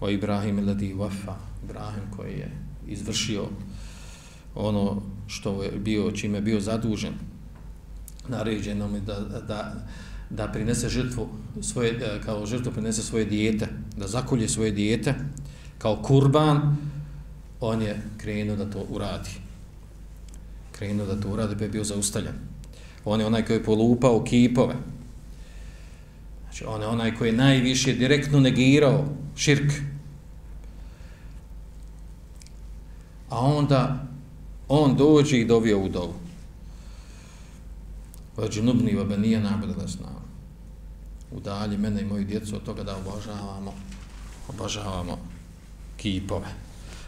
o Ibrahim ladi wafa, Ibrahim koji je izvršio ono što je bio, čime je bio zadužen, naređeno mi da, da, da prinese žrtvu, svoje, e, kao žrtvu prinese svoje dijete, da zakolje svoje dijete, kao kurban, on je krenuo da to uradi. Krenuo da to uradi, pa je bio zaustavljen. On je onaj koji je polupao kipove. Znači, on je onaj koji je najviše direktno negirao širk. A onda on dođe i dovio u dovu. Vađi nubni va benija s nama. Udalji mene i moju djecu od toga da obožavamo, obožavamo kipove.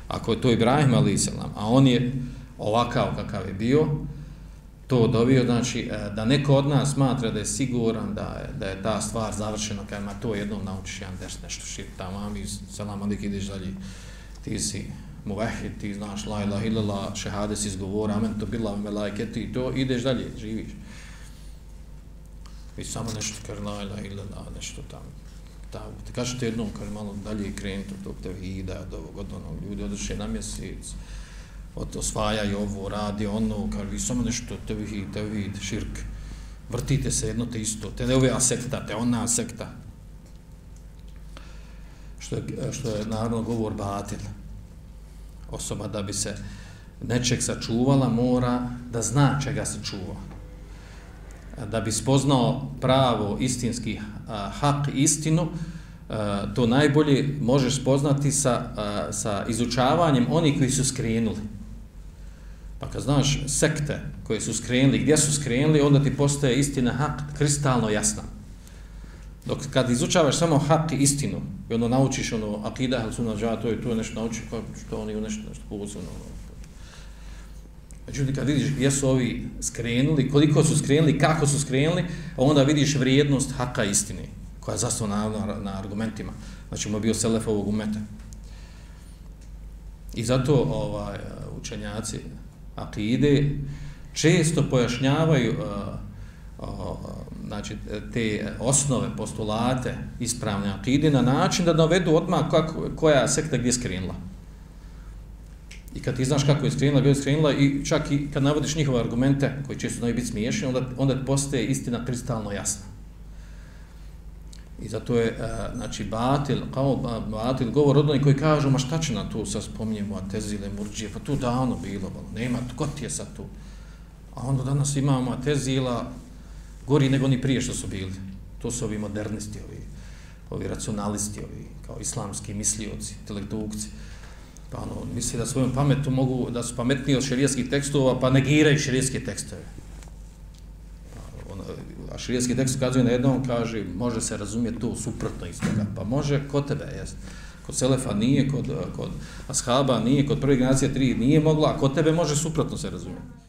Ako je to Ibrahim ali a on je ovakav kakav je bio, to dovio, znači e, da neko od nas smatra da je siguran da je, da je ta stvar završena, kada ima to jednom naučiš jedan ders, nešto šir tamo, a mi selam alik ideš dalje, ti si muvahid, ti znaš la ilaha illallah, šehade si izgovor, amen to bila me lajke, ti to, ideš dalje, živiš. I samo nešto kar la ilaha illallah, nešto tamo. Ta, te kažete jednom, kar malo dalje krenuti od tog tevhida, od ovog, od onog ljudi, odrše na mjesec, osvajaj ovo, radi ono, kad vi samo nešto tevhid, tevhid, širk, vrtite se jedno te isto, te ne ove sekta, te ona sekta. Što je, što je naravno govor batil. Osoba da bi se nečeg sačuvala, mora da zna čega se čuva. Da bi spoznao pravo, istinski hak, istinu, to najbolje možeš spoznati sa, sa izučavanjem onih koji su skrenuli. Pa kad znaš sekte koje su skrenuli, gdje su skrenuli, onda ti postaje istina hak kristalno jasna. Dok kad izučavaš samo hak i istinu, i ono naučiš ono akida, hel sunna džava, to je to nešto nauči, kao što oni u nešto, nešto posebno. Ono, Međutim, kad vidiš gdje su ovi skrenuli, koliko su skrenuli, kako su skrenuli, onda vidiš vrijednost haka istine, koja je zastavna na, na argumentima. Znači, mu bio selef ovog umeta. I zato ovaj, učenjaci, akide često pojašnjavaju uh, uh, znači, te osnove, postulate ispravne akide na način da navedu odmah kako, koja sekta gdje skrenula. I kad ti znaš kako je skrenula, gdje je skrenula i čak i kad navodiš njihove argumente koji često znaju biti smiješni, onda, onda postaje istina kristalno jasna. I zato je, uh, znači, batil, kao batil, govor od onih koji kažu, ma šta će na tu, sad spominjemo, a tezile, murđije, pa tu davno bilo, bolo, nema, ko ti je sad tu? A onda danas imamo tezila gori nego ni prije što su bili. To su ovi modernisti, ovi, ovi racionalisti, ovi, kao islamski mislioci, intelektukci. Pa ono, misli da svojom pametu mogu, da su pametniji od šerijskih tekstova, pa negiraju šerijske tekstove širijski tekst ukazuje na jednom, kaže, može se razumjeti to suprotno iz toga. Pa može kod tebe, jest. Kod Selefa nije, kod, kod Ashaba nije, kod prve generacije tri nije mogla, a kod tebe može suprotno se razumjeti.